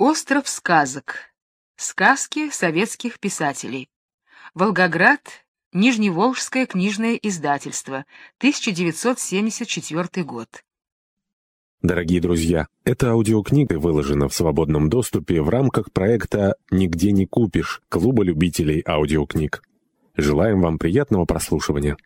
Остров сказок. Сказки советских писателей. Волгоград. Нижневолжское книжное издательство. 1974 год. Дорогие друзья, эта аудиокнига выложена в свободном доступе в рамках проекта «Нигде не купишь» Клуба любителей аудиокниг. Желаем вам приятного прослушивания.